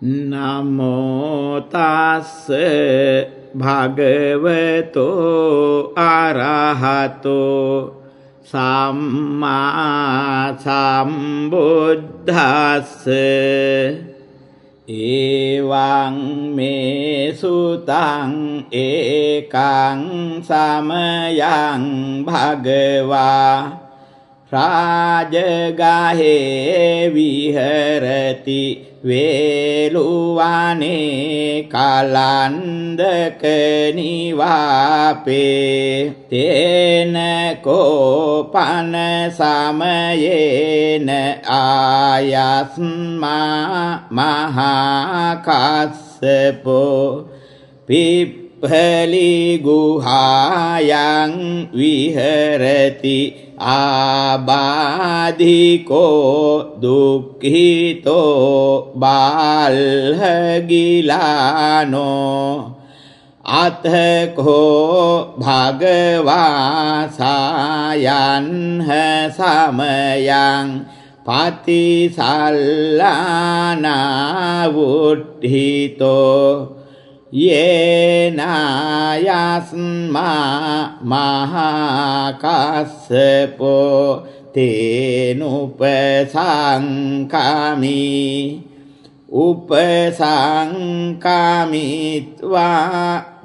නමෝතස්ස භගවතෝ අරහතෝ සම්මා සම්බුද්ධස්ස ඒවං මේ සුතං ඒකං සමයං භගවා. රාජගහේ විහරති වේලුවනේ කලන්දක නිවාපේ. තේන කෝපන සමයේන ආයස්මා මහාකස්සපෝ. පිප්පලි ගුහායන් විහරති. ආබාධිකෝ දුක්ඛිතෝ බාල්හගිලානෝ අතකෝ භගවාසායන්හ සමයං පතිසල්ලානාවුට්හිතෝ යේනායස්මා මහාකස්සපෝ තේනුපසංකාමි. උපසංකාමිත්වා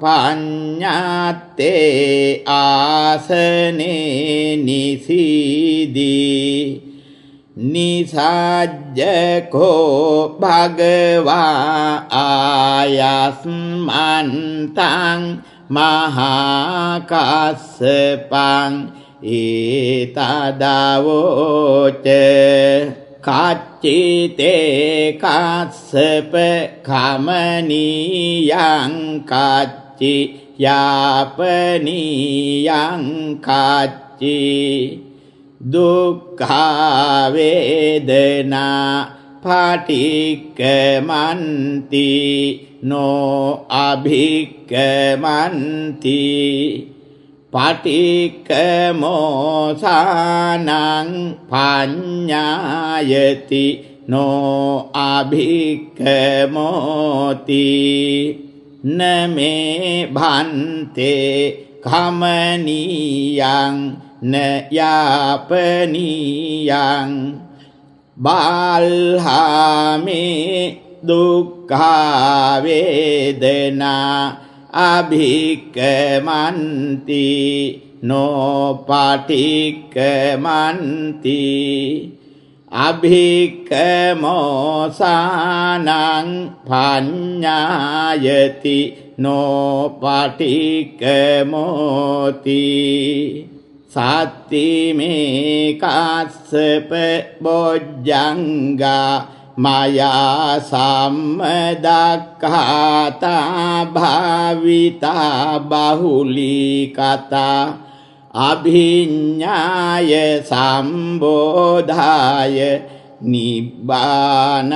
පඤ්ඤාත්තේ ආසනේ නිසීදී. නිසාජ්ජකෝ භගවා ආයස්මන්තං මහාකස්සපං ඒතදවෝච කච්චිතේ කස්සප කමනීයං කච්චි යාපනීයං කච්චි දුක්ඛාවේදනා පාටික්කමන්ති නෝ අභික්කමන්ති පටික්කමෝසානං පඤ්ඤායති නෝ අභික්කමෝති නමේ භන්තේ කමනීයං නයාපනීයං බාල්හාමේ දුක්ඛාවේදනා අභික්කමන්ති නොපටික්කමන්ති අභික්කමෝසානං පඤ්ඤායති නොපටික්කමෝති සත්තිමේ කස්සප බොජ්ජංගා මයා සම්මදක්ඛාතා භාවිතා බහුලී කතා අභිඤ්ඤාය සම්බෝධාය නිබ්බානාය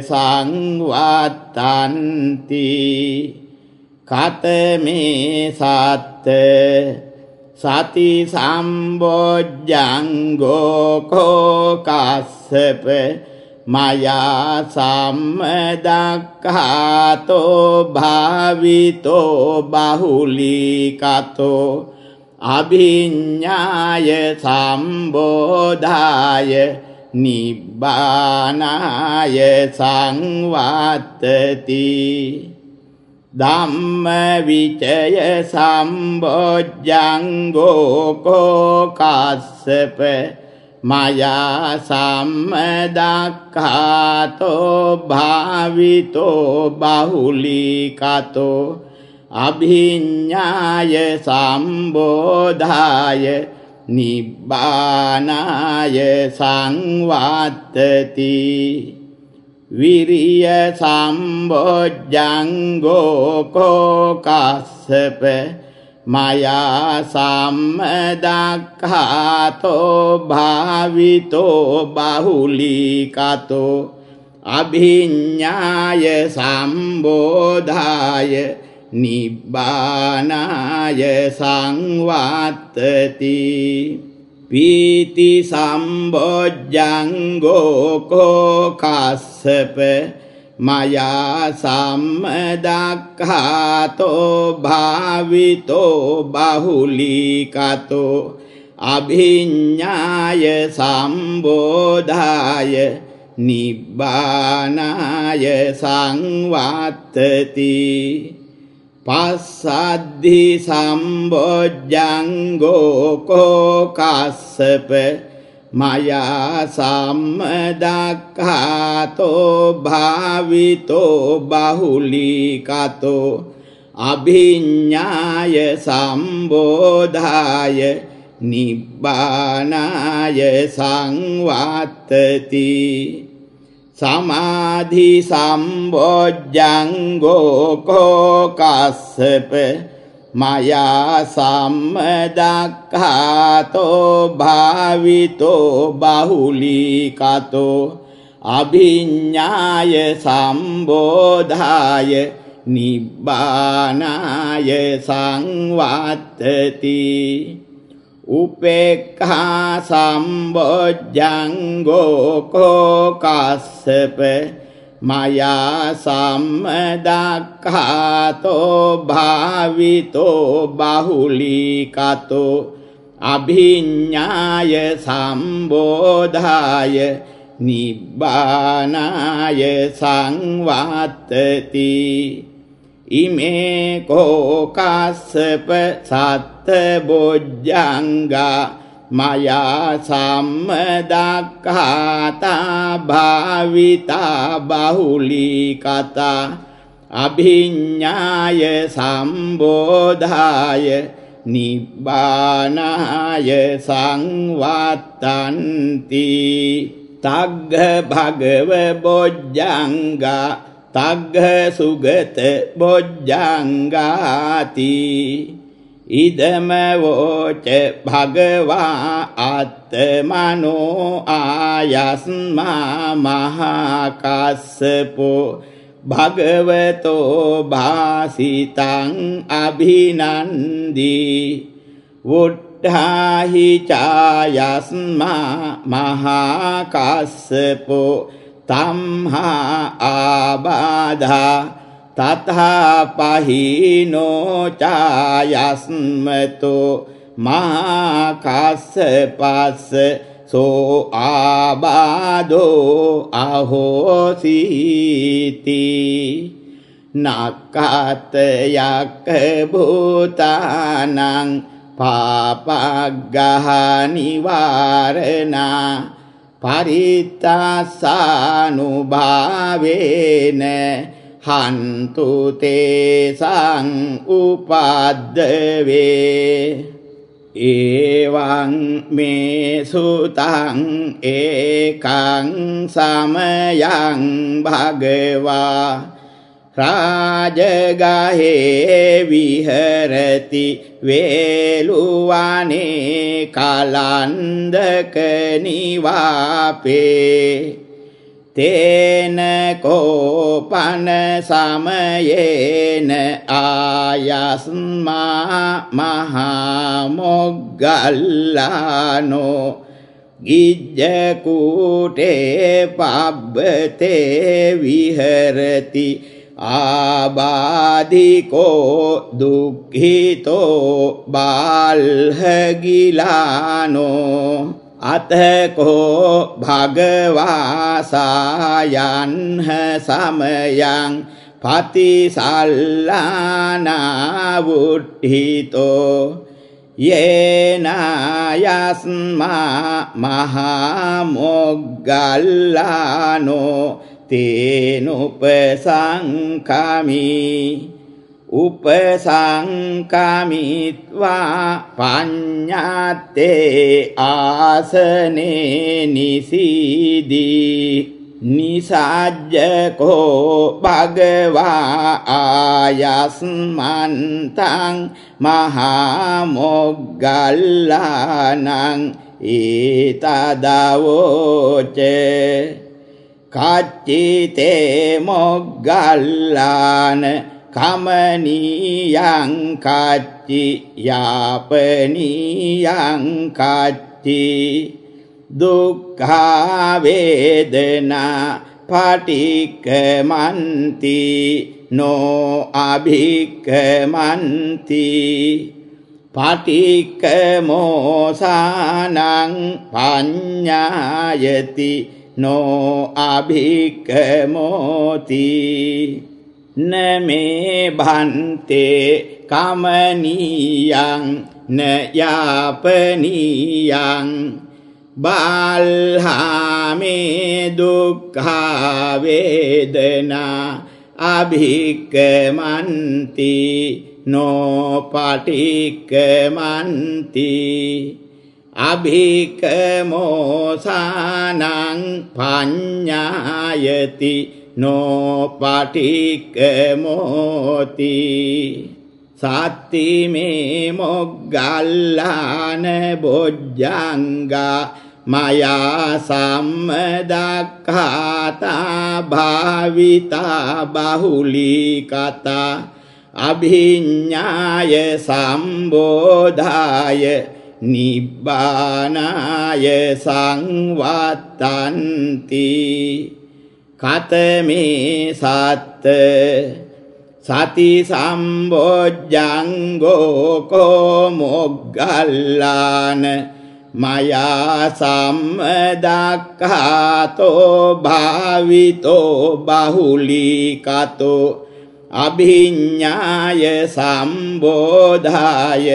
සංවත්තන්ති කතමේ සත්ත සති සම්බෝජ්ජංගෝ කෝකස්සප මයා සම්මදක්ඛාතෝ භාවිතෝ බහුලීකතෝ අභිඤ්ඤාය සම්බෝධාය නිබ්බානාය සංවත්තති ධම්ම විචය සම්බොජ්ජංගෝ කෝකස්සප. මයා සම්මදක්ඛාතෝ භාවිතෝ බහුලීකතෝ. අභිඤ්ඤාය සම්බෝධාය නිබ්බානාය සංවත්තති. විරිය සම්බොජ්ජංගෝ කෝකස්සප මයා සම්මදක්ඛාතෝ භාවිතෝ බහුලීකතෝ අභිඤ්ඤාය සම්බෝධාය නිබ්බානාය සංවත්තති පීති සම්බොජ්ජංගෝ කෝකස්සප මයා සම්මදක්ඛාතෝ භාවිතෝ බහුලීකතෝ අභිඤ්ඤාය සම්බෝධාය නිබ්බානාය සංවත්තති පස්සද්ධි සම්බොජ්ජංගෝ කෝකස්සප මයා සම්මදක්ඛාතෝ භාවිතෝ බහුලීකතෝ අභිඤ්ඤාය සම්බෝධාය නිබ්බානාය සංවත්තති සමාධි සම්බොජ්ජංගෝ කෝකස්සප මයා සම්මදක්ඛාතෝ භාවිතෝ බහුලීකතෝ අභිඤ්ඤාය සම්බෝධාය නිබ්බානාය සංවත්තති උපේක්ඛා සම්බොජ්ජංගෝ කෝකස්සප මයා සම්මදක්ඛාතෝ භාවිතෝ බහුලීකතෝ අභිඤ්ඤාය සම්බෝධාය නිබ්බානාය සංවත්තති ඉමේ කෝකස්සප සත්ත බොජ්ජංගා මයා සම්මදක්ඛාතා භාවිතා බහුලීකතා අභිඤ්ඤාය සම්බෝධාය නිබ්බානාය සංවත්තන්ති තග්ග භගව බොජ්ජංගා තග්ග සුගත බොජ්ජංගාති ඉදමවෝච භගවා අත්තමනෝ ආයස්මා මහාකස්සපෝ භගවතෝ භාසිතං අභිනන්දී. වුට්ඨාහි චායස්මා මහාකස්සපෝ තම්හා ආබාධා තථාපහිනෝ චායස්මතෝ මාකස්සපස්ස සෝ ආබාධෝ අහෝසීති නක්කතයක් භූතානං පාපග්ගහනිවාරණා පරිත්තාසානුභාවේන හන්තු තේසං උපද්දවේ ඒවං මේ සුතං ඒකං සමයං භගවා රාජගහේ විහරති වේලුවනේ කලන්දක නිවාපේ තේන කෝපන සමයේන ආයස්මා මහාමොග්ගල්ලානෝ ගිජ්ජකූටේ පබ්බතේ විහරති ආබාධිකෝ දුක්ඛිතෝ බාල්හගිලානෝ අතකෝ භගවාසායන්හ සමයං පතිසල්ලානාවුට්හිතෝ යේනායස්මා මහාමොග්ගල්ලානෝ තේනුපසංකමී උපසංකමිත්වා පඤ්ඤාත්තේ ආසනේ නිසීදී. නිසාජ්ජකෝ භගවා ආයස්මන්තං මහා මොග්ගල්ලානං ඊතදවෝච. කච්චිතේ මොග්ගල්ලාන කමනීයං කච්චි යාපනීයං කච්චි. දුක්ඛ වේදනා පටික්කමන්ති නෝ අභික්කමන්ති පටික්කමෝසානං පඤ්ඤායති නෝ අභික්කමෝති නමේ භන්තේ කමනීයං න යාපනීයං බාල්හාමේ දුක්ඛා වේදනා අභික්කමන්ති නොපටික්කමන්ති අභික්කමෝසානං පඤ්ඤායති නොපටික්කමෝති සත්ති මේ මොග්ගල්ලාන බොජ්ජංගා මයා සම්මදක්ඛාතා භාවිතා බහුලී කතා අභිඤ්ඤාය සම්බෝධාය නිබ්බානාය සංවත්තන්ති කතමේ සත්ත සති සම්බොජ්ජංගෝ කෝ මොග්ගල්ලාන මයා සම්මදක්ඛාතෝ භාවිතෝ බහුලීකතෝ අභිඤ්ඤාය සම්බෝධාය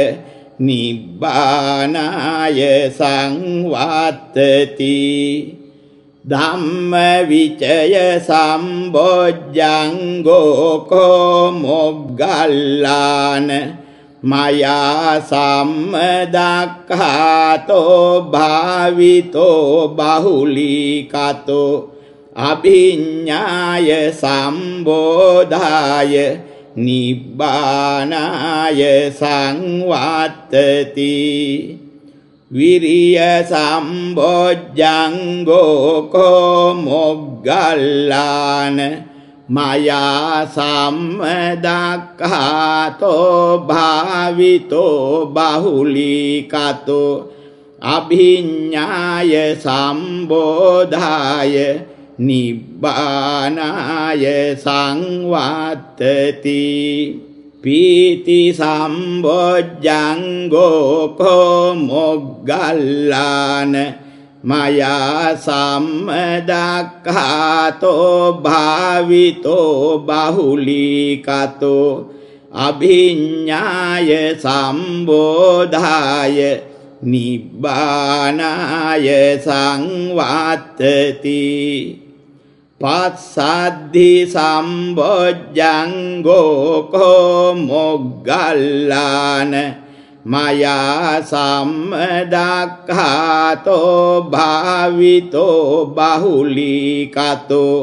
නිබ්බානාය සංවත්තති ධම්ම විචය සම්බොජ්ජංගෝ කෝ මොග්ගල්ලාන මයා සම්මදක්ඛාතෝ භාවිතෝ බහුලීකතෝ අභිඤ්ඤාය සම්බෝධාය නිබ්බානාය සංවත්තති විරිය සම්බොජ්ජංගෝ කෝ මොග්ගල්ලාන මයා සම්මදක්ඛාතෝ භාවිතෝ බහුලීකතෝ අභිඤ්ඤාය සම්බෝධාය නිබ්බානාය සංවත්තති පීති සම්බොජ්ජංගෝ කෝ මොග්ගල්ලාන මයා සම්මදක්ඛාතෝ භාවිතෝ බහුලීකතෝ අභිඤ්ඤාය සම්බෝධාය නිබ්බානාය සංවත්තති පස්සද්ධි සම්බොජ්ජංගෝ කෝ මොග්ගල්ලාන මයා සම්මදක්ඛාතෝ භාවිතෝ බහුලීකතෝ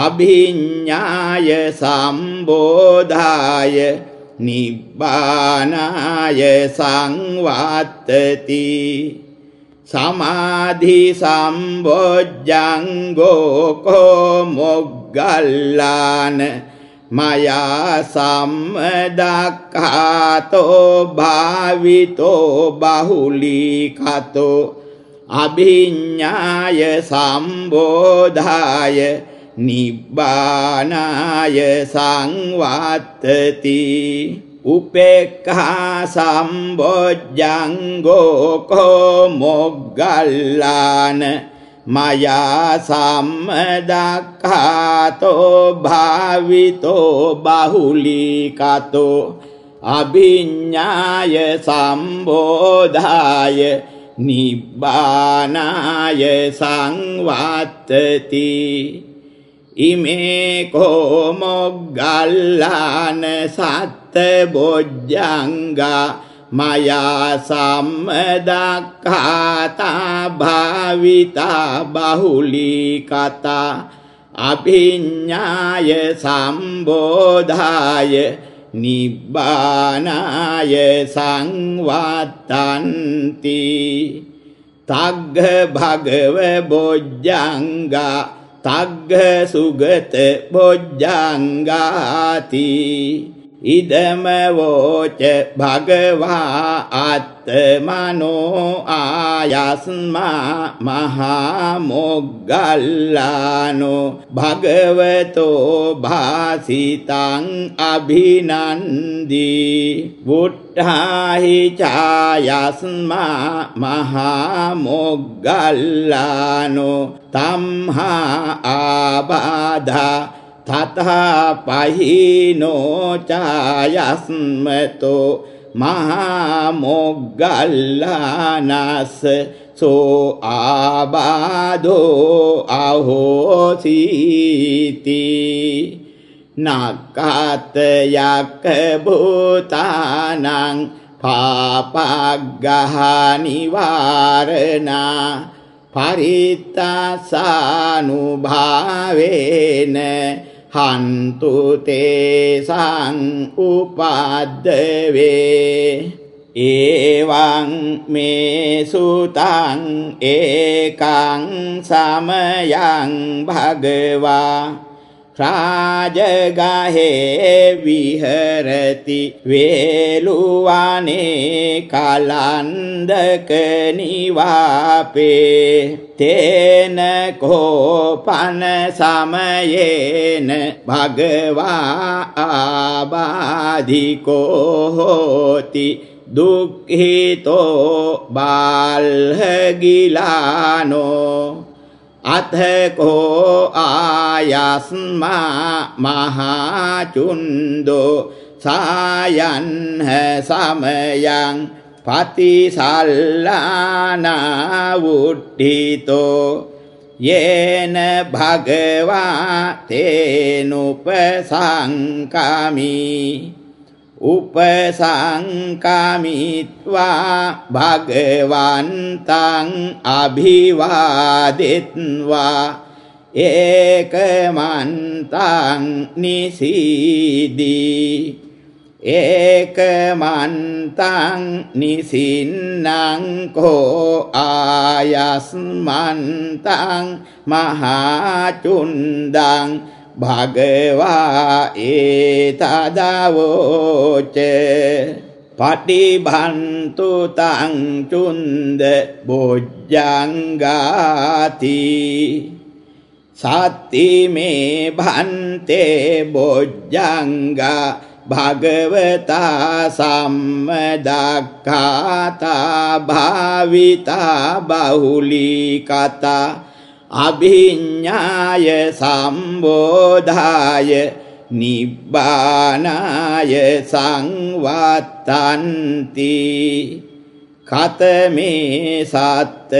අභිඤ්ඤාය සම්බෝධාය නිබ්බානාය සංවත්තති සමාධි සම්බොජ්ජංගෝ කෝ මොග්ගල්ලාන මයා සම්මදක්ඛාතෝ භාවිතෝ බහුලීකතෝ අභිඤ්ඤාය සම්බෝධාය නිබ්බානාය සංවත්තති උපේක්ඛා සම්බොජ්ජංගෝ කෝ මොග්ගල්ලාන මයා සම්මදක්ඛාතෝ භාවිතෝ බහුලීකතෝ අභිඤ්ඤාය සම්බෝධාය නිබ්බානාය සංවත්තති ඉමේ කෝ මොග්ගල්ලාන සත්ත බොජ්ජංගා මයා සම්මදක්ඛාතා භාවිතා බහුලීකතා අභිඤ්ඤාය සම්බෝධාය නිබ්බානාය සංවත්තන්ති තග්ග භගව බොජ්ජංගා තග්ග සුගත බොජ්ජංගාති ඉදම වෝච භගවා අත්තමනෝ ආයස්මා මහා මොග්ගල්ලානෝ භගවතෝ භාසිතං අභිනන්දී වුට්ඨාහි ඡායස්මා මහා මොග්ගල්ලානෝ තම්හා ආබාධා තතහා පහිනෝ චායස්මතෝ මහා මොග්ගල්ලානස් සෝ ආබාධෝ අහෝසීති. නක්කාත යක්ක භූතානං පාපග්ගහනිවාරණා පරිත්තාසානුභාවේන හන්තු තේසං උපද්දවේ ඒවං මේ සුතං ඒකං සමයං භගවා රාජගහේ විහරති වේලුවනේ කලන්දක නිවාපේ තේන කෝපන සමයේන භගවා ආබාධිකෝ හෝති දුක්ඛිතෝ බාල්හගිලානෝ. අතකෝ ආයස්මා මහාචුන්දෝ සායන්හ සමයං පතිසල්ලානාවුට්ඨිතෝ යේන භගවා තේනුපසංකමී උපසංකමිත්වා භගවන්තං අභිවාදෙත්වා. ඒකමන්තං නිසීදී. ඒකමන්තං නිසින්නං කෝ ආයස්මන්තං මහාචුන්දං භගවා ඒතදවෝච පටිභන්තු තං චුන්ද බොජ්ජංගාති සත්ති මේ භන්තේ බොජ්ජංගා භගවතා සම්මදක්ඛාතා භාවිතා බහුලී කතා අභිඤ්ඤාය සම්බෝධාය නිබ්බානාය සංවත්තන්ති කතමේ සත්ත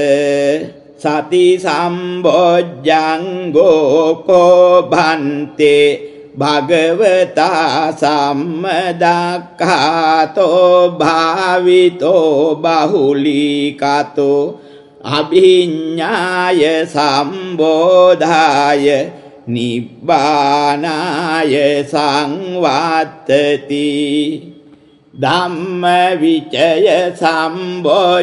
සති සම්බොජ්ජංගෝ කෝ භන්තේ භගවතා සම්මදක්ඛාතෝ භාවිතෝ බහුලීකතෝ අභිඤ්ඤාය සම්බෝධාය නිබ්බානාය සංවත්තති ධම්ම විචය සම්බොජ්ජංගෝ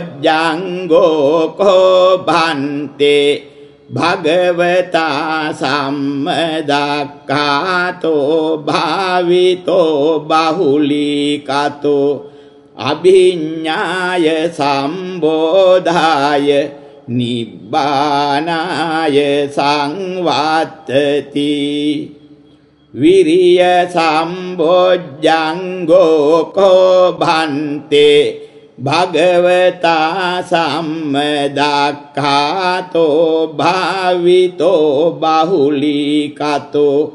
කෝ භන්තේ භගවතා සම්මදක්ඛාතෝ භාවිතෝ බහුලීකතෝ අභිඤ්ඤාය සම්බෝධාය නිබ්බානාය සංවත්තති විරිය සම්බොජ්ජංගෝ කෝ භන්තේ භගවතා සම්මදක්ඛාතෝ භාවිතෝ බහුලීකතෝ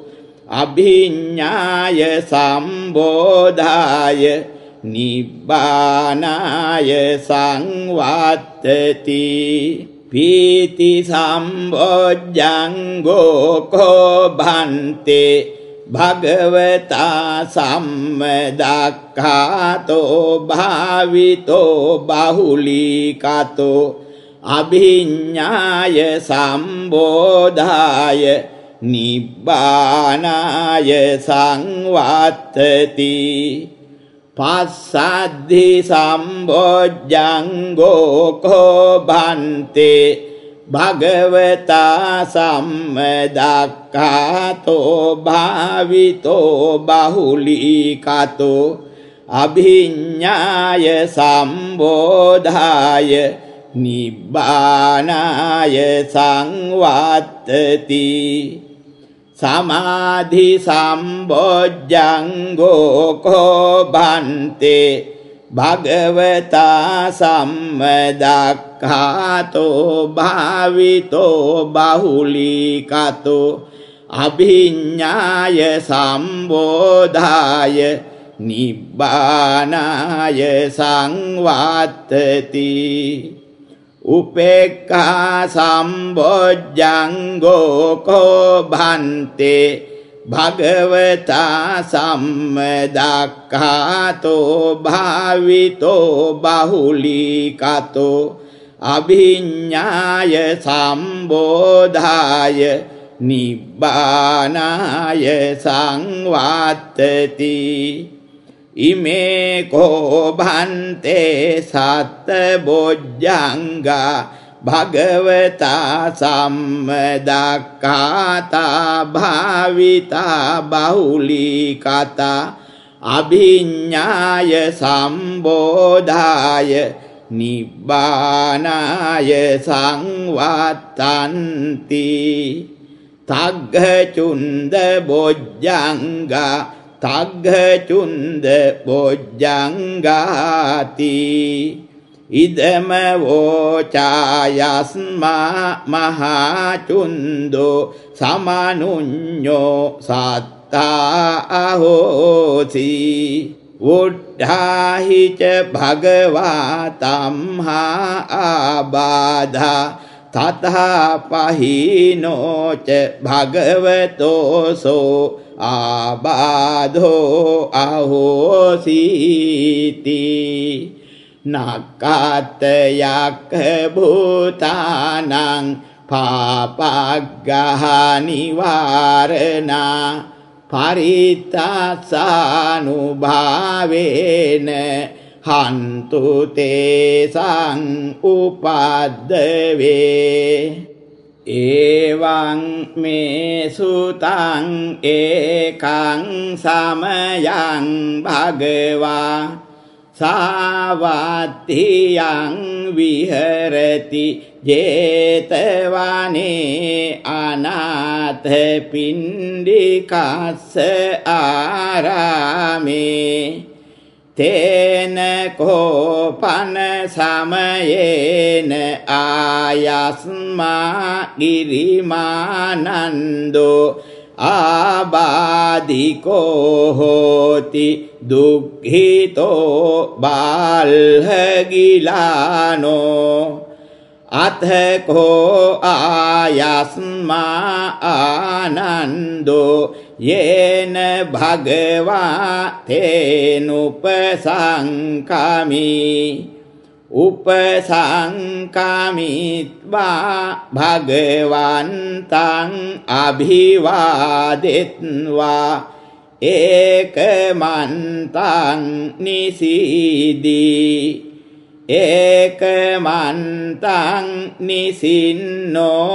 අභිඤ්ඤාය සම්බෝධාය නිබ්බානාය සංවත්තති පීති සම්බොජ්ජංගෝ කෝ භන්තේ භගවතා සම්මදක්ඛාතෝ භාවිතෝ බහුලීකතෝ අභිඤ්ඤාය සම්බෝධාය නිබ්බානාය සංවත්තති පස්සද්ධි සම්බොජ්ජංගෝ කෝ භන්තේ භගවතා සම්මදක්ඛාතෝ භාවිතෝ බහුලීකතෝ අභිඤ්ඤාය සම්බෝධාය නිබ්බානාය සංවත්තති සමාධි සම්බොජ්ජංගෝ කෝ බන්තේ භගවතා සම්මදක්ඛාතෝ භාවිතෝ බහුලීකතෝ අභිඤ්ඤාය සම්බෝධාය නිබ්බානාය සංවත්තති උපේක්ඛා සම්බොජ්ජංගෝ කෝ භන්තේ භගවතා සම්මදක්ඛාතෝ භාවිතෝ බහුලීකතෝ අභිඤ්ඤාය සම්බෝධාය නිබ්බානාය සංවත්තති ඉමේ කෝ භන්තේ සත්ත බොජ්ජංගා භගවතා සම්මදක්ඛාතා භාවිතා බහුලීකතා අභිඤ්ඤාය සම්බෝධාය නිබ්බානාය සංවත්තන්ති තග්ගචුන්ද බොජ්ජංගා තග්ගචුන්ද බොජ්ජංගාති ඉදම වෝචායස්මා මහාචුන්දෝ සමනුඤ්ඤෝ සත්තා අහෝසි. උද්ධාහිච භගවා තම්හා ආබාධා. තතහා පහිනෝච භගවතෝසෝ ආබාධෝ අහෝසීති. නක්කාතයක් භූතානං පාපග්ගහනිවාරණා පරිත්තාසානුභාවේන හන්තු තේසං උපද්දවේ ඒවං මේ සුතං ඒකං සමයං භගවා සාවත්තියං විහරති ජේතවනේ අනාථ පින්ඩිකස්ස ආරාමේ. තේන කෝපන සමයේන ආයස්මා ගිරිමානන්දෝ ආබාධිකෝ හෝති දුක්ඛිතෝ බාල්හගිලානෝ අතකෝ ආයස්මා ආනන්දෝ යේන භගවා තේනුපසංකමී උපසංකමිත්වා භගවන්තං අභිවාදෙත්වා ඒකමන්තං නිසීදී. ඒකමන්තං නිසින්නෝකෝ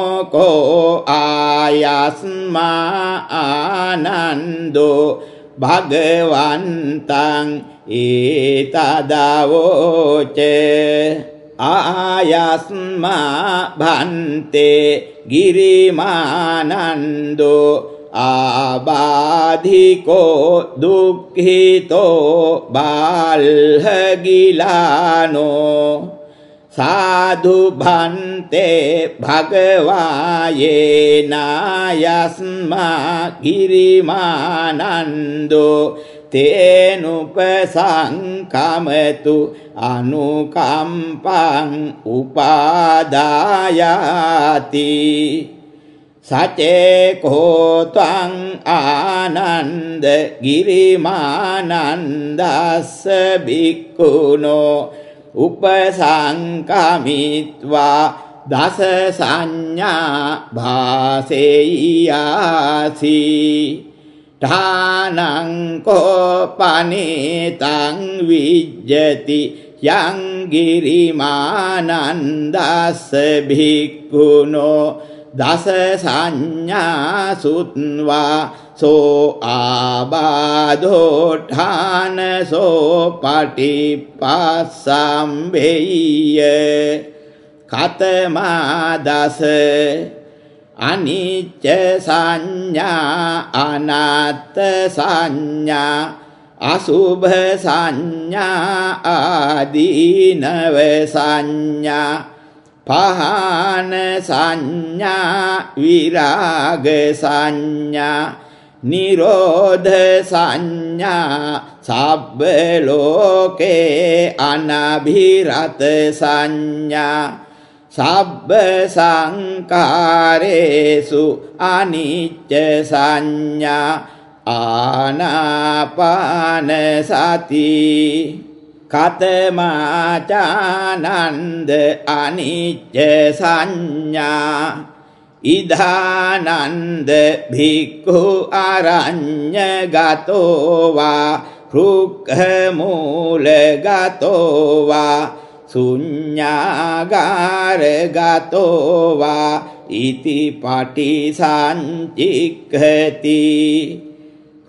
ආයස්මා ආනන්දෝ භගවන්තං ඒතදවෝච ආයස්මා භන්තේ ගිරිමානන්දෝ ආබාධිකෝ දුක්ඛිතෝ බාල්හගිලානෝ සාධු භන්තේ භගවායේනායස්මා ගිරිමානන්දෝ තේනුපසංකමතු අනුකම්පං උපාදායාති සචේකෝතං ආනන්ද ගිරිමානන්දස්ස බික්කුණෝ උපසංකමිත්වා දස සංඥා භාසෙයාසී ඨානං කෝපනේතං විජ්ජති යංගිරිමානන්දස්ස භික්ඛුනෝ දස සංඥා සුත්වා සෝ ආබාධෝඨාන සෝ පටිපස්සම්බෙය්‍ය කතමා දස අනිච්ච සංඥා අනාත්ත සංඥා අසුභ සංඥා ආදීනව සංඥා පහන සංඥා විරාග සංඥා නිරෝධ සංඥා සබ්බ ලෝකේ අනභිරත සංඥා. සබ්බ සංකාරේසු අනිච්ච සංඥා ආනාපාන සති. කතමාචානන්ද අනිච්ච සංඥා ඉදානන්ද භික්ඛු අරඤ්ඤ ගතෝවා රුක්ඛ මූල ගතෝවා සුඤ්ඤාගාරගතෝවා ඉති පටිසංචික්ඛති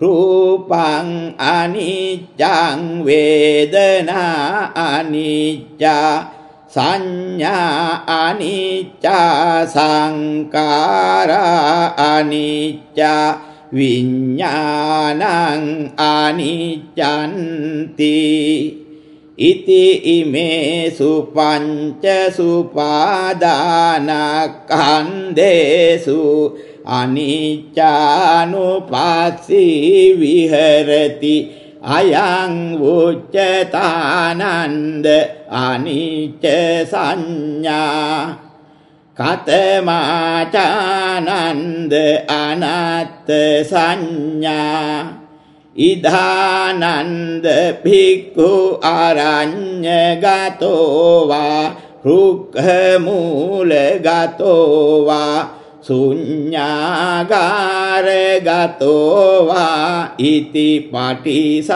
රූපං අනිච්ඡං වේදනා අනිච්චා සංඥා අනිච්චා සංකාරා අනිච්චා විඤ්ඤාණං අනිච්ඡන්ති ඉති ඉමේසු පංච සුපාදානකන්දේසු අනිච්චානුපස්සී විහෙරති। අයං උච්චතානන්ද අනිච්ච සංඥා। කතමාචානන්ද අනත්ත සංඥා। ඉදානන්ද භික්ඛු ආරඤ්ඤ ගතෝවා රුක්ඛ මූල ගතෝවා ශුඤ්ඤාගාර ගතෝවා ඉති පටිසංචික්ඛති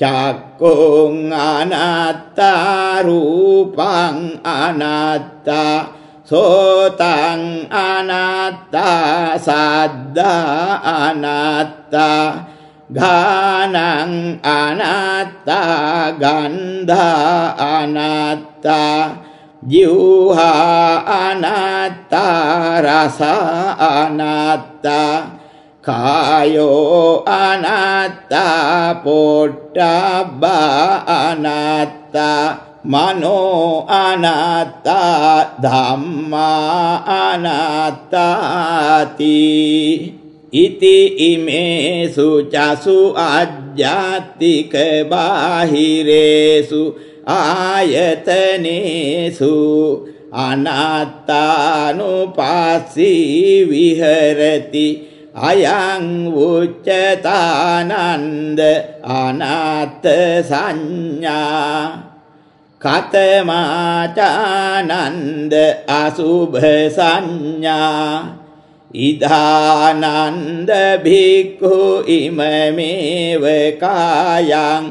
චක්කුං අනාත්තා රූපං අනාත්තා සෝතං අනාත්තා සද්දා අනාත්තා ගානං අනාත්තා ගන්ධා අනාත්තා ජීවහා අනාත්තා රස අනාත්තා කායෝ අනාත්තා පොට්ටබ්බ අනාත්තා මනෝ අනාත්තා ධම්මා අනාත්තාති ඉති ඉමේසු චසු අජ්ජාතික බාහිරේසු ආයතනේසු අනාත්තානුපස්සී විහෙරති. අයං උච්චතානන්ද අනාත්ත සංඥා. කතමාචානන්ද අසුභ සංඥා. ඉදානන්ද භික්ඛු ඉමමේව කායං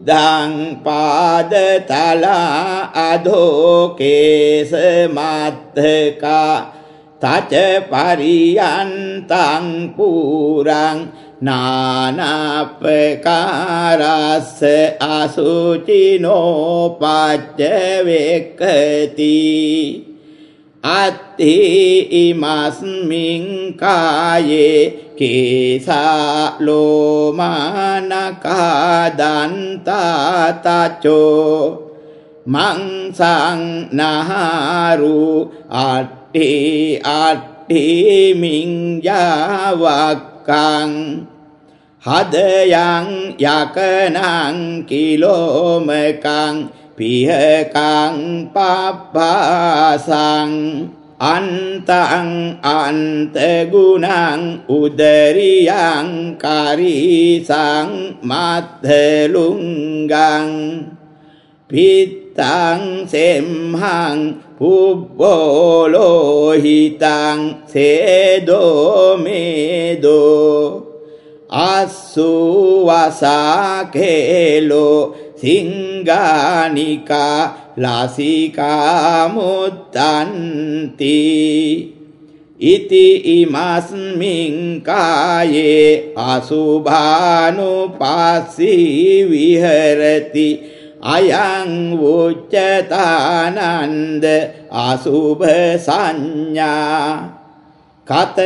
උද්ධං පාදතලා අධෝකේස මත්තකා තච පරියන්තං පුරං නානපකාරස්ස අසුචිනෝ පච්චවෙක්කති අත්ති ඉමස්මින් කායේ කේසා ලෝමානකාදන්තාතචෝ මංසං නහරු අට්ටි අට්ටි මිංජාවක්කං හදයං යකනං කිලෝමකං පිහකං පප්පාසං අන්තං අන්තගුණං උදරියං කරීසං මත්හලුංගං පිත්තං සෙම්හං පුබ්බෝලෝහිතං සේදෝ මේදෝ අස්සුවසාකේලෝ සිංගානිකා ලසිකා මුත්තන්ති ඉති ඉමස්මින් කායේ අසුභානුපස්සී විහෙරති. අයං උච්චතානන්ද අසුභ සංඥා. කතමාචානන්ද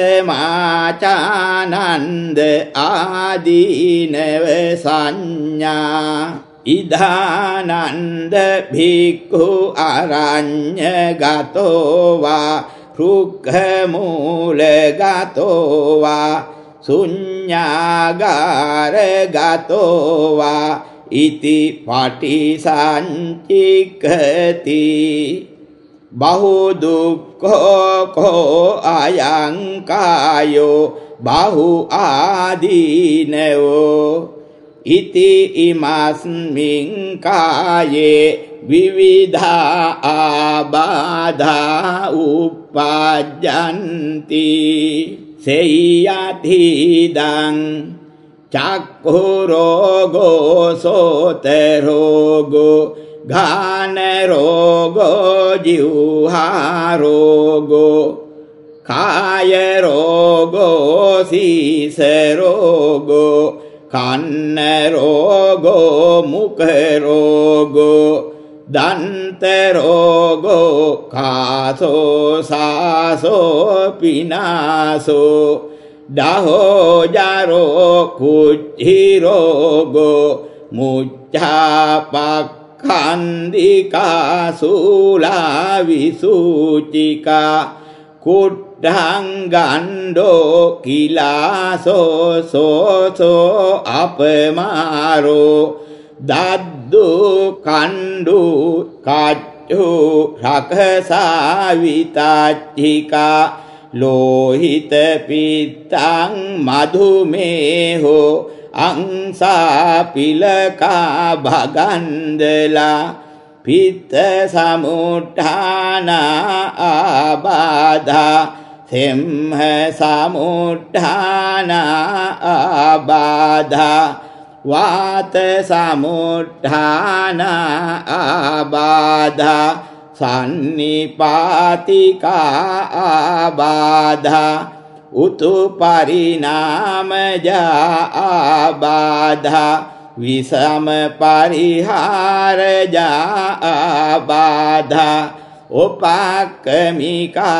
ආදීනව සංඥා. ඉදානන්ද භික්ඛු අරඤ්‍ය ගතෝවා රුක්ඛමූල ගතෝවා සුඤ්ඤාගාර ගතෝවා ඉති පටිසංචික්ඛති. බහු දුක්ඛෝ කෝ අයං කායෝ බහු ආදීනවෝ. ඉති ඉමස්මින් කායේ විවිධා ආබාධා උපජ්ජන්ති සෙය්‍යතිදං චක්ඛුරෝගෝ සෝතරෝගෝ ගානරෝගෝ ජිව්හාරෝගෝ කායරෝගෝ සීසරෝගෝ කන්න රෝගෝ මුඛ රෝගෝ දන්ත රෝගෝ කාසෝ සාසෝ පිනාසෝ දහෝ ජරෝ කුච්චි රෝගෝ මුච්ඡාපක්ඛන්දිකා සූලාවිසූචිකා කුට් ගණ්ඩෝ කිලාසෝ සෝසෝ අපමාරෝ දද්දු කණ්ඩු කච්චු රකසාවිතාච්චිකා ලෝහිත පිත්තං මධුමේහෝ අංසාපිලකා භගන්දලා පිත්ත සමුට්ඨාන ආබාධා සෙම්හ සමුට්ඨාන ආබාධා වාත සමුට්ඨාන ආබාධා සන්නිපාතිකා ආබාධා උතු පරිනාමජා ආබාධා විසම පරිහාරජා ආබාධා උපක්කමිකා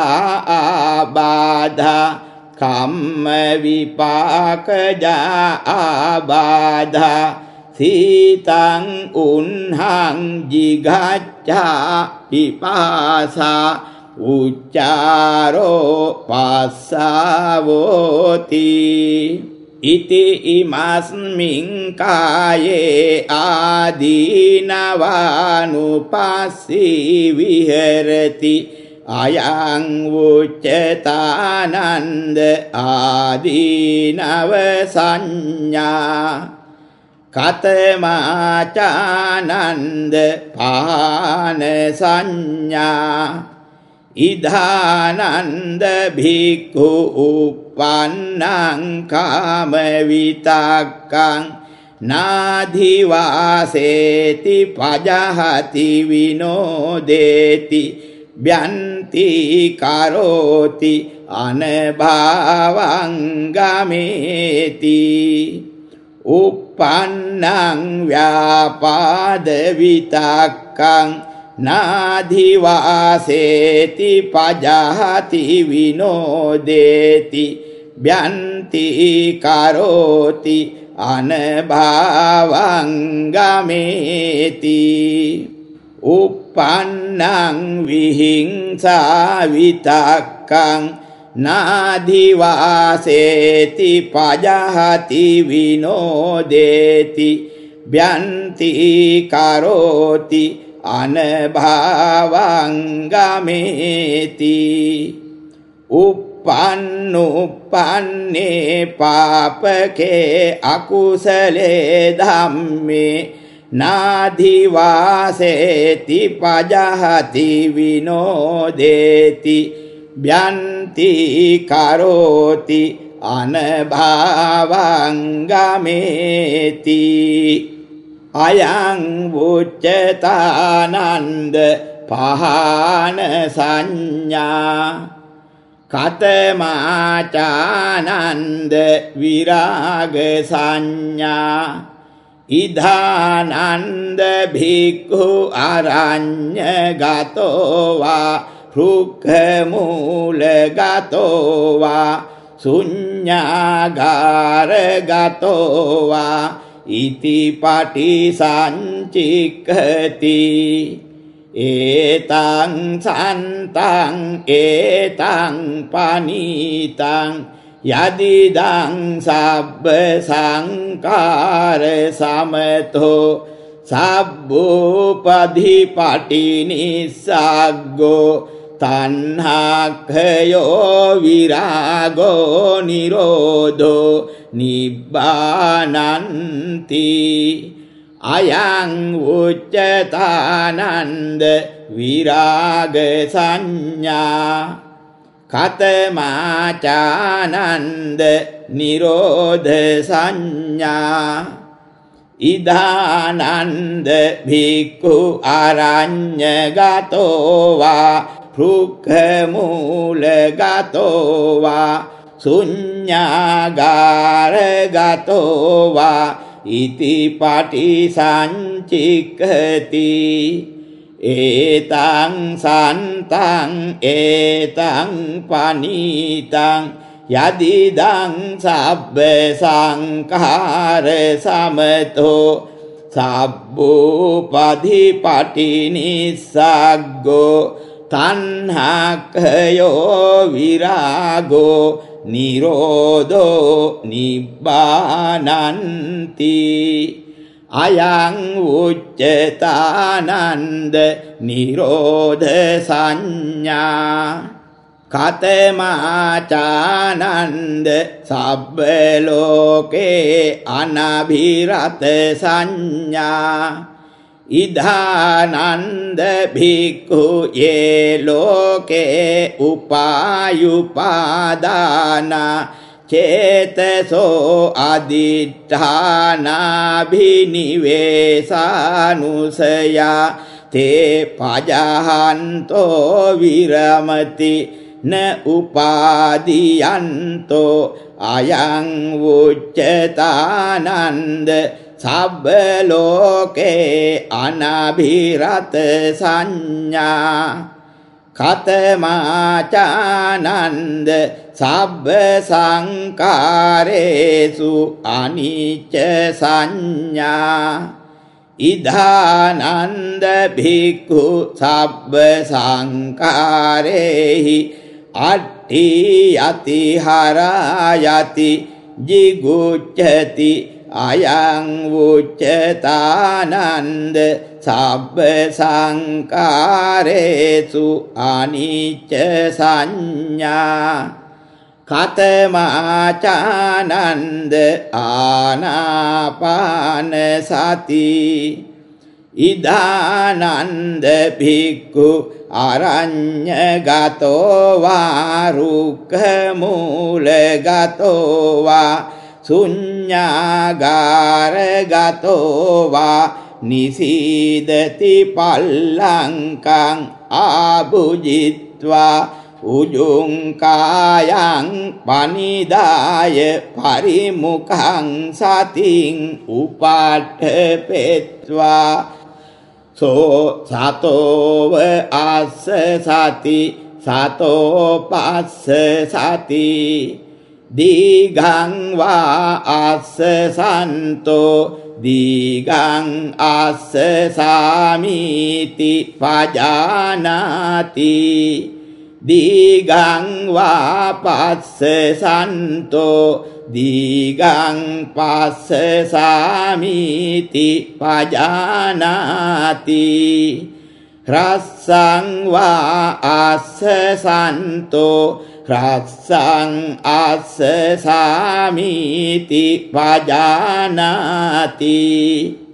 ආබාධා කම්ම විපාකජා ආබාධා සීතං උන්හං ජිගච්ඡා පිපාසා උච්චාරෝ පස්සාවෝති ඉති ඉමස්මින් කායේ ආදීනවානුපස්සී විහෙරති. අයං උච්චතානන්ද ආදීනව සංඥා කතමාචානන්ද පාන සංඥා ඉදානන්ද භික්ඛු uppannං කාම විතක්කං නාධිවාසේති පජහති විනෝදේති බ්‍යන්ති කරෝති අනභාවං ගමේති uppannං ව්‍යාපාද විතක්කං නාධිවාසේති පජහති විනෝදේති බ්‍යන්ති කරෝති අනභාවංගමේති uppannං විහිංසා විතක්කං නාධිවාසේති පජහති විනෝදේති බ්‍යන්ති කරෝති අනභාවංගමේති uppන්නුප්පන්නේ පාපකේ අකුසලේ ධම්මේ නාධිවාසේති පජහති විනෝදේති බ්‍යන්ති කරෝති අනභාවංගමේති අයං වුච්චතානන්ද පහන සංඥා කතමාචානන්ද විරාග සංඥා ඉධානන්ද භික්ඛු අරඤ්‍ය ගතෝවා රුක්ඛමූල ගතෝවා සුඤ්ඤාගාර ගතෝවා ඉති පටි සංචික්ඛති ඒතං සන්තං ඒතං පනීතං යදිදං සබ්බ සංකාර සමතෝ සබ්බූපධිපටි නිස්සග්ගෝ තන්හක්හයෝ විරාගෝ නිරෝධෝ නිබ්බානන්ති අයං උච්චතානන්ද විරාග සංඥා කතමාචානන්ද නිරෝධ සංඥා ඉදානන්ද භික්ඛු ආරඤ්‍ය ගතෝවා රුක්ඛමූල ගතෝවා සුඤ්ඤාගාර ගතෝවා ඉති පටි සංචික්ඛති ඒතං සන්තං ඒතං පනීතං යදිදං සබ්බ සංඛාර සමතෝ සබ්බූපධිපටි නිස්සග්ගෝ තන්හක්හයෝ විරාගෝ නිරෝධෝ නිබ්බානන්ති අයං උච්චතානන්ද නිරෝධ සංඥා කතමාචානන්ද සබ්බ ලෝකේ අනභිරත සංඥා ඉධානන්ද භික්ඛු යේ ලෝකේ උපායුපාදාන චේතසෝ අදිඨානාභිනිවේසානුසය තේ පජහන්තෝ විරමති න උපාදීයන්තෝ අයං උච්චතානන්ද සබ්බ ලෝකේ අනභිරත සංඥා. කතමාචානන්ද සබ්බ සංකාරේසු අනිච්ච සංඥා. ඉධානන්ද භික්ඛු සබ්බ සංකාරේහි අට්ඨි යති හරායති jigucchati අයං වුච්චතානන්ද සබ්බ සංකාරේසු අනිච්ච සංඥා කතමාචානන්ද ආනාපාන සති ඉදානන්ද භික්ඛු අරඤ්‍ය ගතෝ වා රුක්ඛ මූල ගතෝ වා සුඤ්ඤාගාරගතෝවා නිසීදති පල්ලංකං ආභුජිත්වා උජුං කායං පනිදාය පරිමුඛං සතින් උපාඨපෙත්වා සෝ සතෝව අස්ස සති සතෝ පස්ස සති දීගං වා අස්ස සන්තෝ දීගං අස්ස සාමීති පජානාති. දීගං වා පස්ස සන්තෝ දීගං පස්ස සාමීති පජානාති. රස්සං වා අස්ස සන්තෝ රස්සං අස්ස සාමීති පජානාති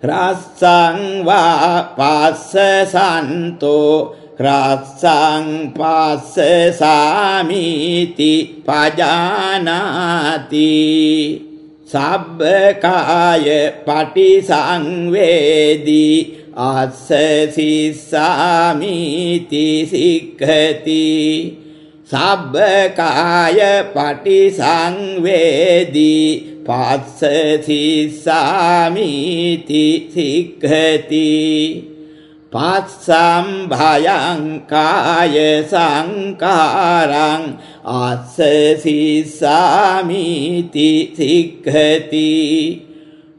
රස්සං වා පස්ස සන්තෝ. රස්සං පස්ස සාමීති පජානාති සබ්බකාය පටිසංවේදී. අස්ස සිස්සාමීති සික්ඛති. සබ්බකාය පටිසංවේදී පස්ස සිස්සාමීති සික්ඛති. පස්සම් භයං කාය සංකාරං අස්ස සිස්සාමීති සික්ඛති.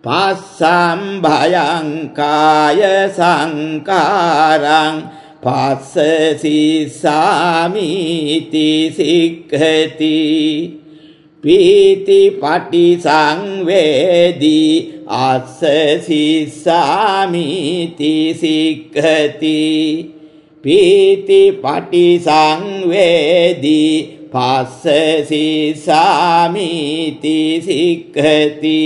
පස්සම් භයං කාය සංකාරං පස්ස සිස්සාමීති සික්ඛති. පීති පටි සංවේදී අස්ස සිස්සාමීති සික්ඛති. පීති පටි සංවේදී පස්ස සිස්සාමීති සික්ඛති.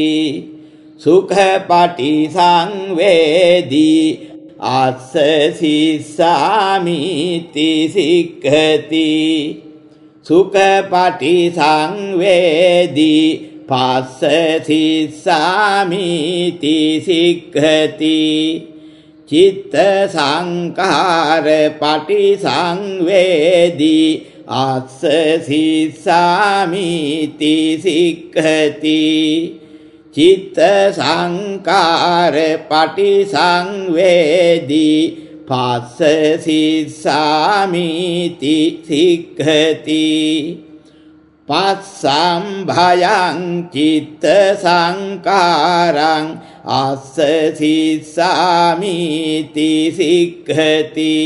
සුඛ පටි සංවේදී අස්ස සිස්සාමීති සික්ඛති සුඛපටි සංවේදී පස්ස සිස්සාමීති සික්ඛති චිත්ත සංකාර පටි සංවේදී අස්ස සිස්සාමීති සික්ඛති චිත්ත සංකාර පටි සංවේදී පස්ස සිස්සාමීති සික්ඛති. පස්සම් භයං චිත්ත සංකාරං අස්ස සිස්සාමීති සික්ඛති.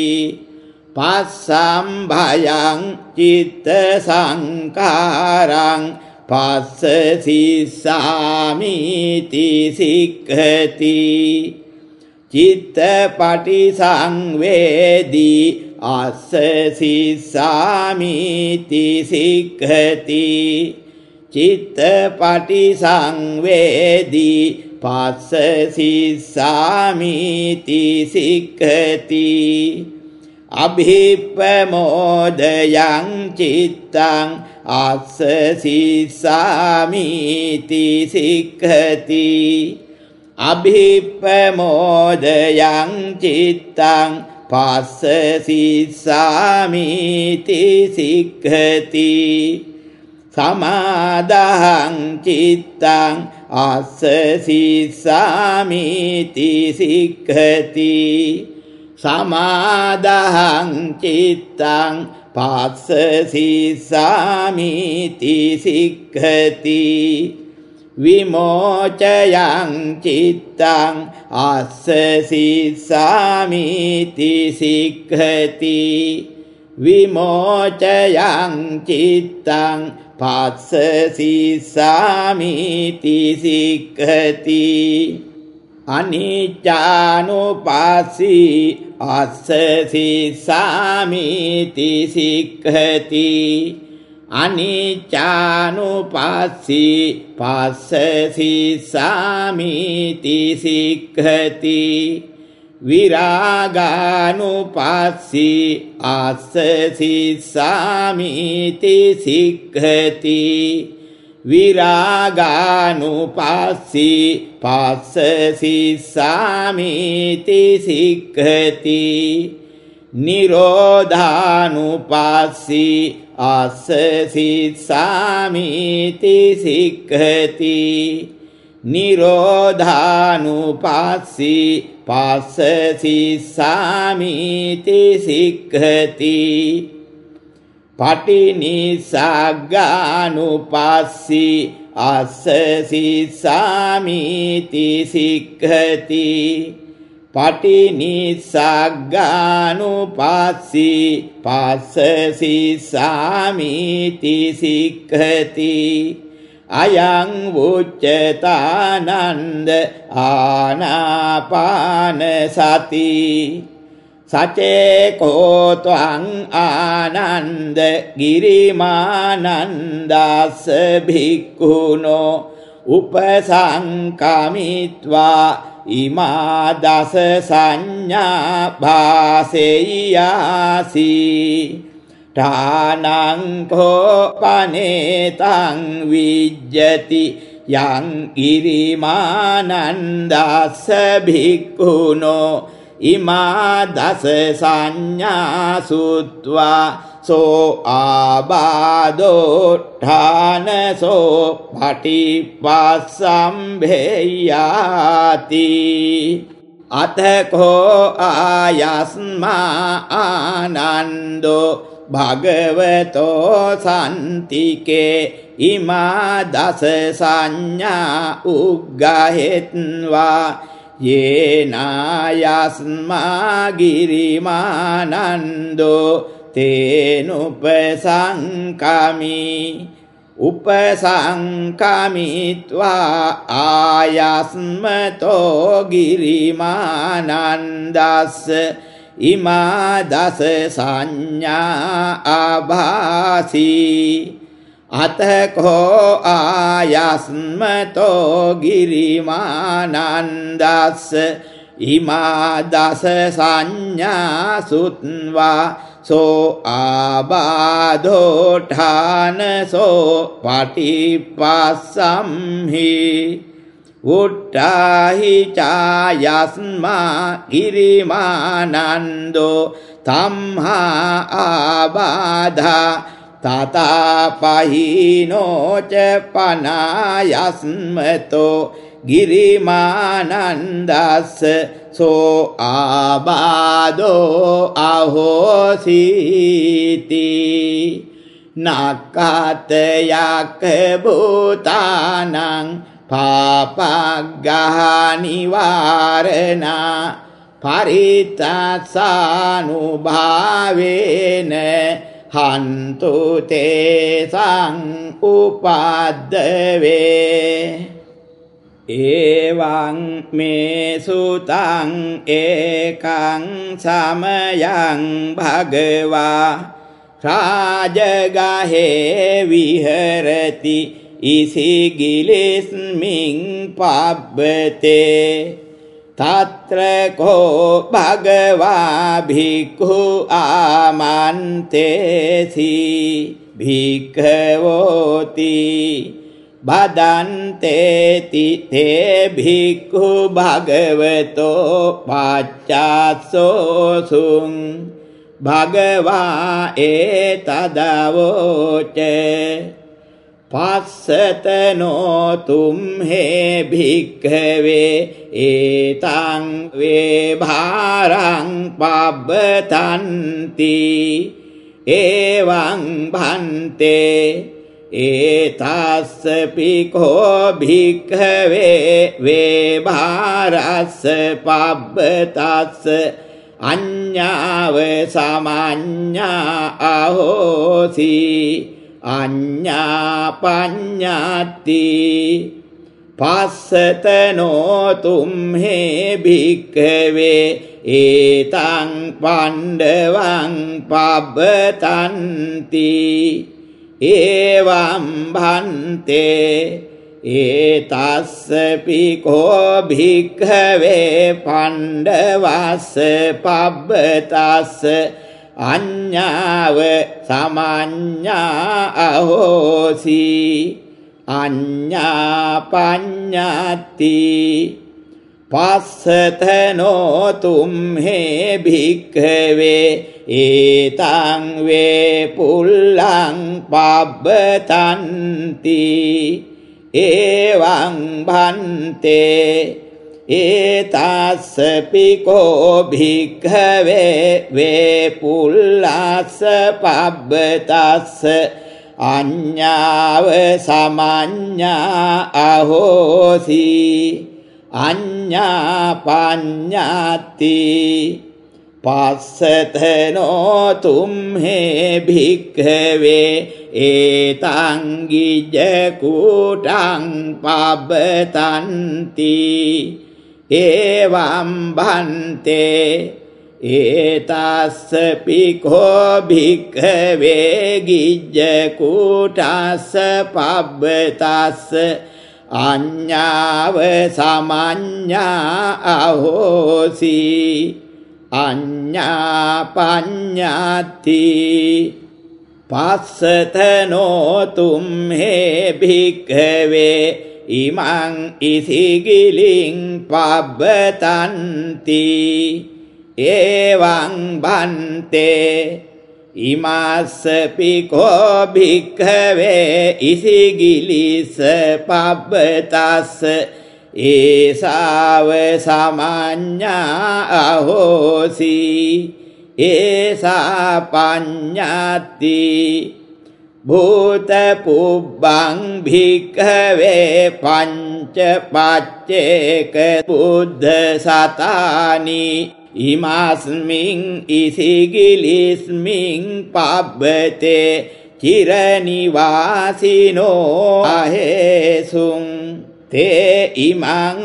පස්සම් භයං චිත්ත සංකාරං පස්ස සිස්සාමීති සික්ඛති. චිත්ත පටි සංවේදී අස්ස සිස්සාමීති සික්ඛති. චිත්ත පටි සංවේදී පස්ස සිස්සාමීති සික්ඛති. අභිප්පමෝදයං චිත්තං අස්ස සිස්සාමීති සික්ඛති අභිප්පමෝදයං චිත්තං පස්ස සිස්සාමීති සික්ඛති සමාදහං චිත්තං අස්ස සිස්සාමීති සික්ඛති සමාදහං චිත්තං පස්ස සිස්සාමීති සික්ඛති. විමෝචයං චිත්තං අස්ස සිස්සාමීති සික්ඛති. විමෝචයං චිත්තං පස්ස සිස්සාමීති සික්ඛති. අනිච්චානුපස්සී අස්ස සිස්සාමීති සික්ඛති. අනිච්චානුපස්සී පස්ස සිස්සාමීති සික්ඛති. විරාගානුපස්සී අස්ස සිස්සාමීති සික්ඛති. විරාගානුපස්සී පස්ස සිස්සාමීති සික්ඛති නිරෝධානුපස්සී අස්ස සිස්සාමීති සික්ඛති නිරෝධානුපස්සී පස්ස සිස්සාමීති සික්ඛති පටිනිසග්ගානුපස්සී අස්ස සිස්සාමීති සික්ඛති. පටිනිසග්ගානුපස්සී පස්ස සිස්සාමීති සික්ඛති. අයං වුච්චතානන්ද ආනාපාන සති. සචේකෝ ත්වං ආනන්ද ගිරිමානන්දස්ස භික්ඛුනෝ උපසංකමිත්වා ඉමා දස සංඥා භාසෙයාසි ඨානංකෝ පනේතං විජ්ජති යං ඉරිමානන්දස්ස භික්ඛුනෝ ඉමා දස සංඥා සුත්වා සෝ ආබාදෝඨානසෝ පටිපස්සම්භේයාති අතකෝ ආයස්මා ආනන්දෝ භගවතෝ සන්තිකේ ඉමා දස සංඥා උග්ගහෙත්වා යේනායස්මා ගිරිමානන්දෝ තේනුපසංකමි උපසංකමිත්වා ආයස්මතෝ ගිරිමානන්දස්ස ඉමා දස සංඥා ආභාසී අතකෝ ආයස්මතෝ ගිරිමානන්දස්ස ඉමා දස සංඥා සුත්වා සෝ ආබාධෝඨානසෝ පටිපස්සම්හි උට්ටාහි චායස්මා ගිරිමානන්දෝ තම්හා ආබාධා තතාපහිනෝච පනායස්මතෝ ගිරිමානන්දස්ස සෝ ආබාදෝ අහෝසීති. නක්කතයක් භූතානං පාපග්ගහනිවාරණා පරිතසානුභාවේන හන්තු තේසං උපද්දවේ. ඒවං මේ සුතං ඒකං සමයං භගවා. රාජගහේ විහරති ඉසිගිලිස්මින් පබ්බතේ. तात्र को भगवा आमान्तेऽसि भिक्खवोति वदन्तेति ते भिक्खु भगवतो वाचासोऽसु भगवा एतदवोच පස්සතනෝ තුම්හේ භික්ඛවේ ඒතං වේ භාරං පබ්බතන්ති ඒවං භන්තේ ඒතස්ස පිකෝ භික්ඛවේ වේ භාරස්ස පබ්බතස්ස අඤ්ඤාව සමඤ්ඤා අහෝසී අඤ්ඤාපඤ්ඤාති පස්සතනෝ තුම්හේ භික්ඛවේ ඒතං පණ්ඩවං පබ්බතන්ති ඒවම් භන්තේ ඒතස්ස පිකෝ භික්ඛවේ පණ්ඩවස්ස පබ්බතස්ස අඤ්ඤාව සමඤ්ඤා අහෝසි අඤ්ඤා පඤ්ඤාති පස්සතනෝ තුම්හේ භික්ඛවේ ඒතං වේ පුල්ලං පබ්බතන්ති. ඒවං භන්තේ ඒතස්ස පිකෝ භික්ඛවේ වේ පුල්ලස්ස පබ්බතස්ස අඤ්ඤාව සමඤ්ඤා අහෝසි අඤ්ඤා පඤ්ඤාති පස්සතනෝ තුම්හේ භික්ඛවේ ඒතං ගිජ්ජ කුටං පබ්බතන්ති ඒවම් භන්තේ ඒතස්ස පිකෝ භික්ඛවේ ගිජ්ජ කුටස්ස පබ්බතස්ස අඤ්ඤාව සමඤ්ඤා අහෝසි අඤ්ඤා පඤ්ඤාති පස්සතනෝ තුම්හේ භික්ඛවේ ඉමං ඉසිගිලින් පබ්බතන්ති ඒවං බන්තේ ඉමස්සපිකෝ භික්ඛවේ ඉසිගිලිස පබ්බතස්ස ඒසාව සමඤ්ඤා අහෝසි ඒසා පඤ්ඤාති භූත පුබ්බං භික්ඛවේ පංච පච්චේක බුද්ධ සතානි ඉමස්මින් ඉසිගිලිස්මින් පබ්බතේ චිරනිවාසිනෝ අහේසුන් තේ ඉමං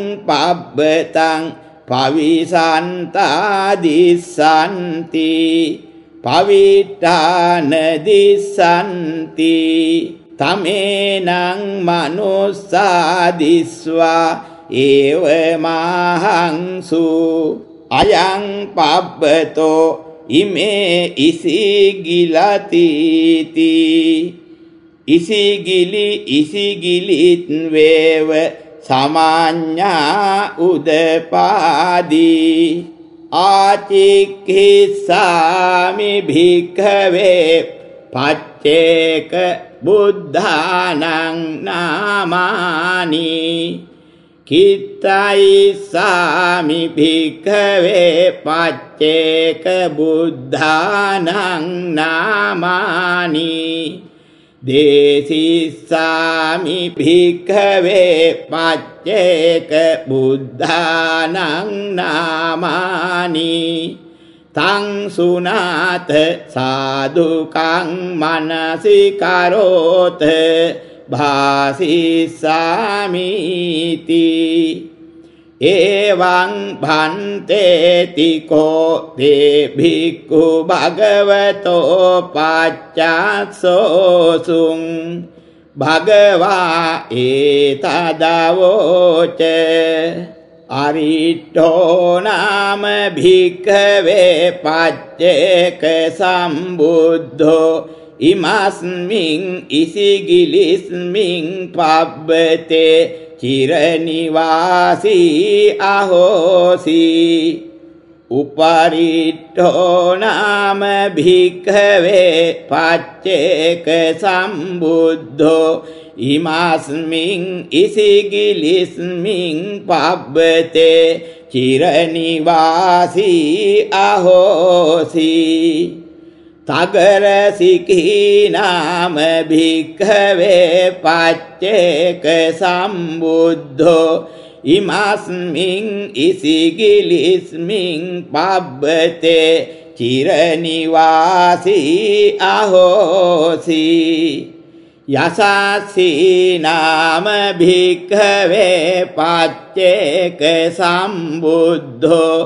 පබ්බතං පවිසන්තා දිස්සන්ති පවිට්ඨාන දිස්සන්ති තමේනං මනුස්සා දිස්වා ඒව මහංසු අයං පබ්බතෝ ඉමේ ඉසිගිලතිති ඉසිගිලි ඉසිගිලිත් වේව සමාඤ්ඤා උදපාදී ආචික්ඛිසාමි භික්ඛවේ පච්චේක බුද්ධානං නාමානි කිත්තයිසාමි භික්ඛවේ පච්චේක බුද්ධානං නාමානි දේසිස්සාමි භික්ඛවේ පච්චේක බුද්ධානං නාමානි තං සුනාත සාදුකං මනසිකරෝත භාසිස්සාමීති ඒවං භන්තේතිකෝ තේ භික්ඛු භගවතෝ පච්චාසෝසුං භගවා ඒතදවෝච අරිට්ඨෝ නාම භික්ඛවේ පච්චේක සම්බුද්ධෝ ඉමස්මින් ඉසිගිලිස්මින් පබ්බතේ චිරනිවාසී අහෝසි. උපරිට්ඨෝ නාම භික්ඛවේ පච්චේක සම්බුද්ධෝ. ඉමස්මින් ඉසිගිලිස්මින් පබ්බතේ චිරනිවාසී අහෝසි. තගරසිකී නාම භික්ඛවේ පච්චේක සම්බුද්ධෝ ඉමස්මින් ඉසිගිලිස්මින් පබ්බතේ චිරනිවාසී අහෝසි යසස්සී නාම භික්ඛවේ පච්චේක සම්බුද්ධෝ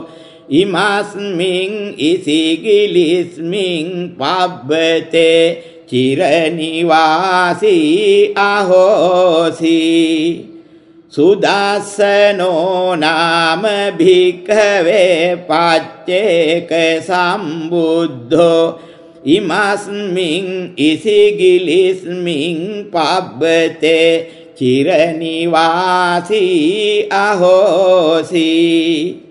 ඉමස්මින් ඉසිගිලිස්මින් පබ්බතේ චිරනිවාසී අහෝසි. සුදස්සනෝ නාම භික්ඛවේ පච්චේක සම්බුද්ධෝ. ඉමස්මින් ඉසිගිලිස්මින් පබ්බතේ චිරනිවාසී අහෝසී.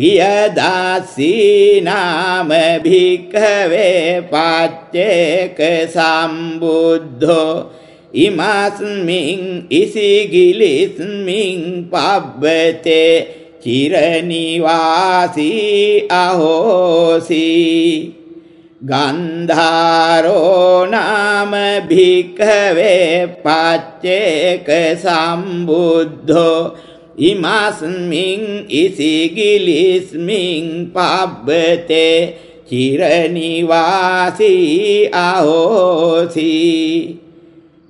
පියදාසී නාම භික්ඛවේ පච්චේක සම්බුද්ධෝ. ඉමස්මින් ඉසිගිලිස්මින් පබ්බතේ චිරනිවාසී අහෝසි. ගන්ධාරෝ නාම භික්ඛවේ පච්චේක සම්බුද්ධෝ. ඉමස්මින් ඉසිගිලිස්මින් පබ්බතේ චිරනිවාසී අහෝසි.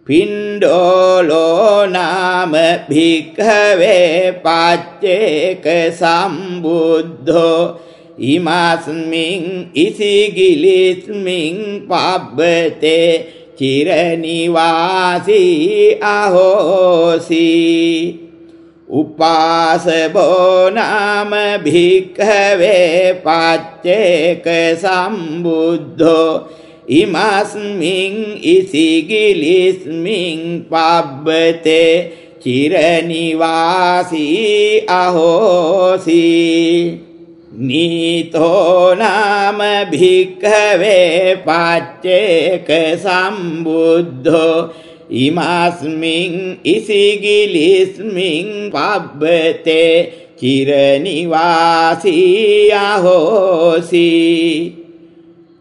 පින්ඩෝලෝ නාම භික්ඛවේ පච්චේක සම්බුද්ධෝ ඉමස්මින් ඉසිගිලිස්මින් පබ්බතේ චිරනිවාසී අහෝසී. උපාසබෝ නාම භික්ඛවේ පච්චේක සම්බුද්ධෝ ඉමස්මින් ඉසිගිලිස්මින් පබ්බතේ චිරනිවාසී අහෝසී. නීතෝ නාම භික්ඛවේ පච්චේක සම්බුද්ධෝ ඉමස්මින් ඉසිගිලිස්මින් පබ්බතේ චිරනිවාසී අහෝසී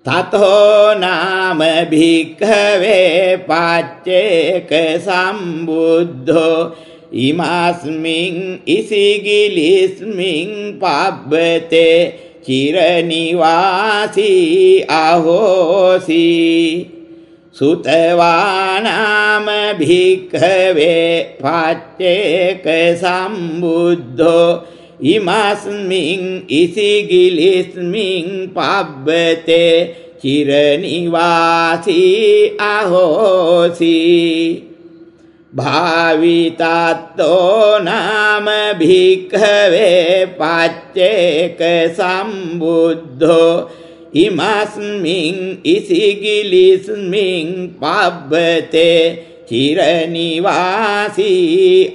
තතෝ නාම භික්ඛවේ පච්චේක සම්බුද්ධෝ. ඉමස්මින් ඉසිගිලිස්මින් පබ්බතේ චිරනිවාසී අහෝසී සුතවානාම භික්ඛවේ පච්චේක සම්බුද්ධෝ ඉමස්මින් ඉසිගිලිස්මින් පබ්බතේ චිරනිවාසී අහෝසී. භාවිතත්තෝ නාම භික්ඛවේ පච්චේක සම්බුද්ධෝ ඉමස්මින් ඉසිගිලිස්මින් පබ්බතේ චිරනිවාසී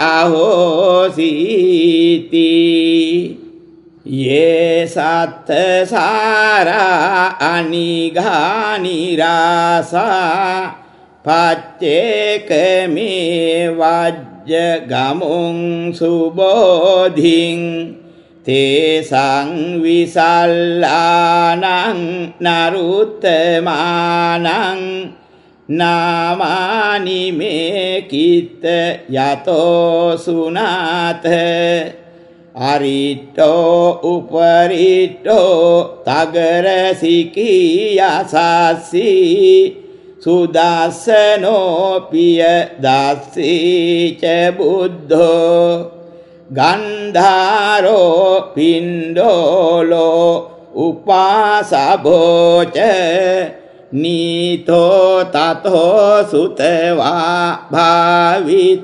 අහෝසීති. යේ සත්ත සාරා අනිගානිරාසා පච්චේකමේ වජ්‍ය ගමුං සුබෝධින් තේසං විසල්ලානං නරුත්තමානං නාමානි මේ කිත්ත යතෝ සුනාත අරිට්ටෝ උපරිට්ටෝ තගරසිකී යසස්සී සුදස්සනෝපිය දස්සීච බුද්ධෝ ගන්ධාරෝ පින්ඩෝලෝ උපාසබෝච නීතෝ තතෝ සුතවා භාවිතත්තෝ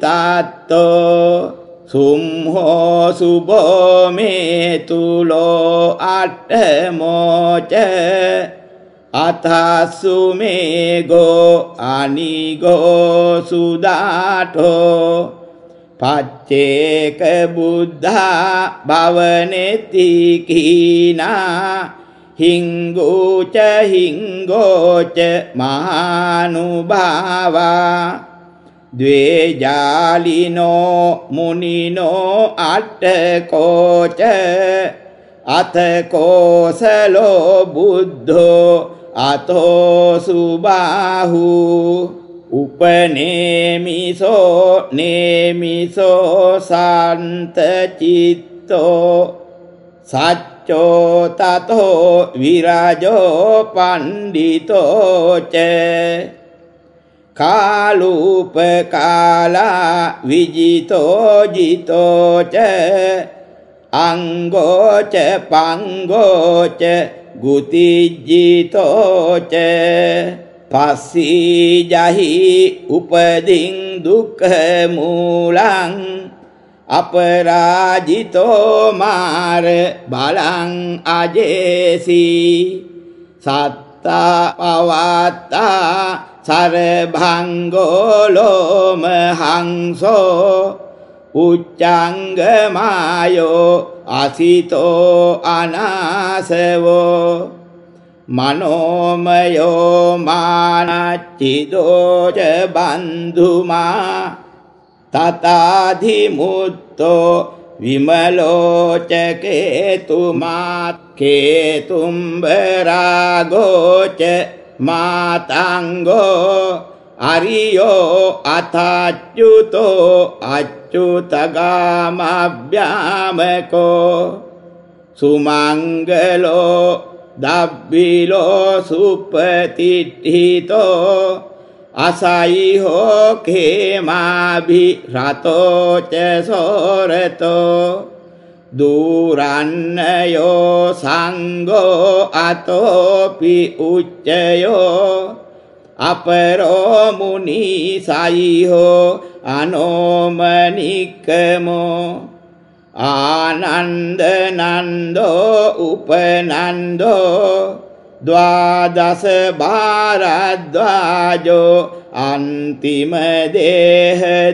සුම්හෝ සුබෝමේ තුලෝ අට්ඨමෝච අතස්සුමේගෝ අනිගෝ සුදාටෝ පච්චේක බුද්ධා භවනෙති කීනා හිංගෝච හිංගෝච මහානුභාවා ද්වේජාලිනෝ මුනිනෝ අට්ඨකෝච අතකෝසලෝ බුද්ධෝ අතෝ සුබාහු උපනේමිසෝ නේමිසෝ සන්තචිත්තෝ සච්චෝ තතෝ විරජෝ පණ්ඩිතෝච කාලූපකාලා විජිතෝ ජිතෝච අංගෝච පංගෝච ගුතිජ්ජිතෝච පස්සී ජහි උපදින් දුක්ඛ මූලං අපරාජිතෝ මාර බලං අජේසි සත්තා පවත්තා සරභංගෝ ලෝම හංසෝ උච්චංගමායෝ අසිතෝ අනාසවෝ මනෝමයෝ මානච්චිදෝච බන්ධුමා තතාධිමුත්තෝ විමලෝචකේතුමාත් කේතුම්බරාගෝච මාතංගෝ අරියෝ අතච්චුතෝ අච්චුතගාමභ්‍යාමකෝ සුමංගලෝ දබ්බිලෝ සුපතිට්ඨිතෝ අසයිහෝ කේමාභි රතෝච සෝරතෝ දූරන්නයෝ සංගෝ අතෝපි උච්චයෝ අපරෝ මුනි සයිහෝ අනෝමනික්කමෝ ආනන්ද නන්දෝ උපනන්දෝ ද්වාදස භාරද්වාජෝ අන්තිම දේහධාරී.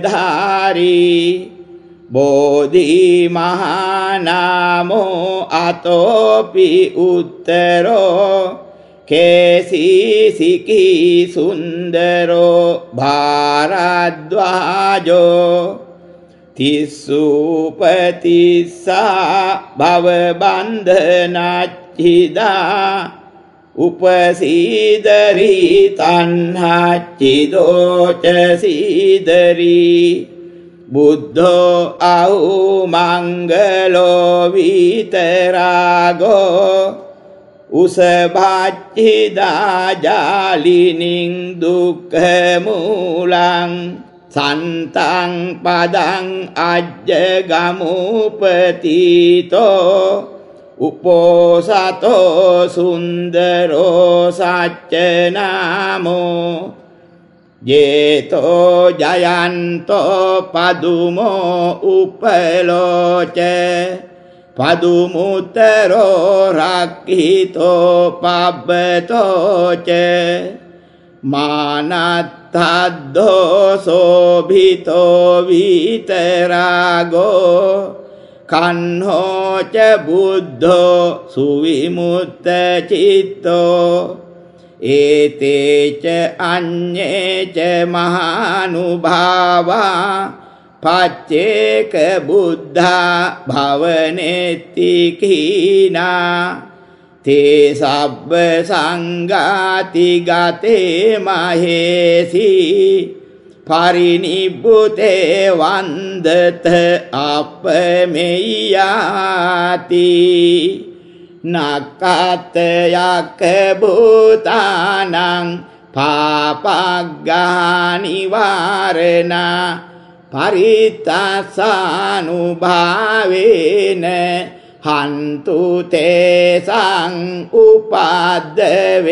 බෝධී මහානාමෝ අතෝපි උත්තරෝ කේසිසිකී සුන්දරෝ භාරද්වාජෝ. තිස්සුපතිස්සා භවබන්ධනච්චිදා උපසීදරී තන්හච්චිදෝච සීදරී බුද්ධෝ අහු මංගලෝ විතරාගෝ උසභච්චිදාජාලිනින් දුක්ඛමූලං සන්තං පදං අජ්ජගමුපතිතෝ උපෝසතෝ සුන්දරෝ සච්චනාමෝ ජේතෝ ජයන්තෝ පදුමෝ උපලෝච පදුමුතරෝ රක්හිතෝ පබ්බතෝච මානත්තද්දෝ සෝභිතෝ විතරාගෝ කන්හෝච බුද්ධෝ සුවිමුත්ත චිත්තෝ ඒතේච අඤ්ඤේච මහානුභාවා පච්චේක බුද්ධා භවනෙත්ති කීනා තේ සබ්බ සංඝාති ගතේ මහේසී පරිනිබ්බුතේ වන්දත අපමෙය්‍යාති නක්කතයක් භූතානං පාපග්ගානිවාරණ පරිත්තසානුභාවේන හන්තු තේසං උපද්දවේ